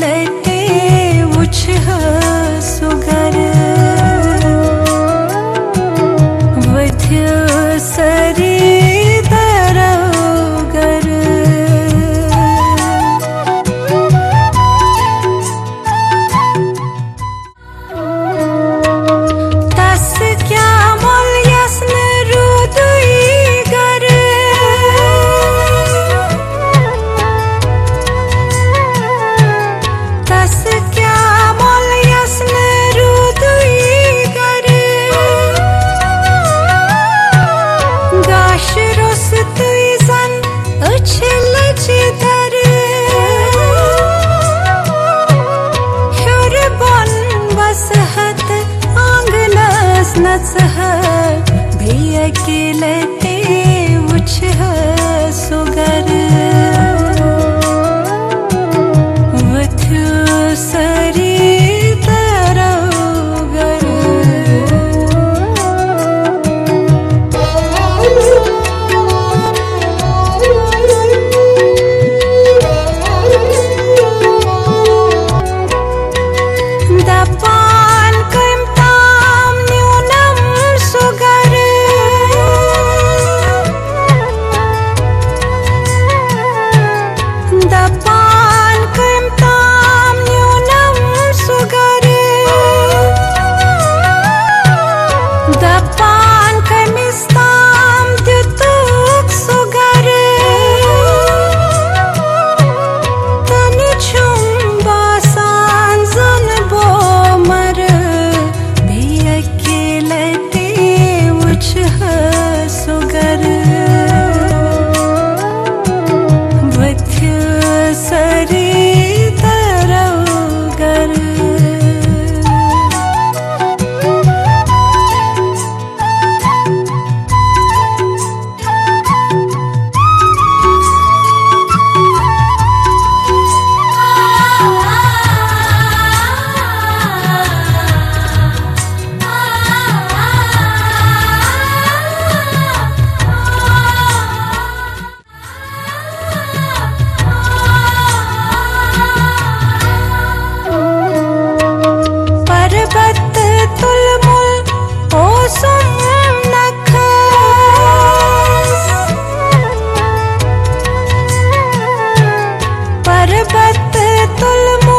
लेते मुझ है भी अकेले la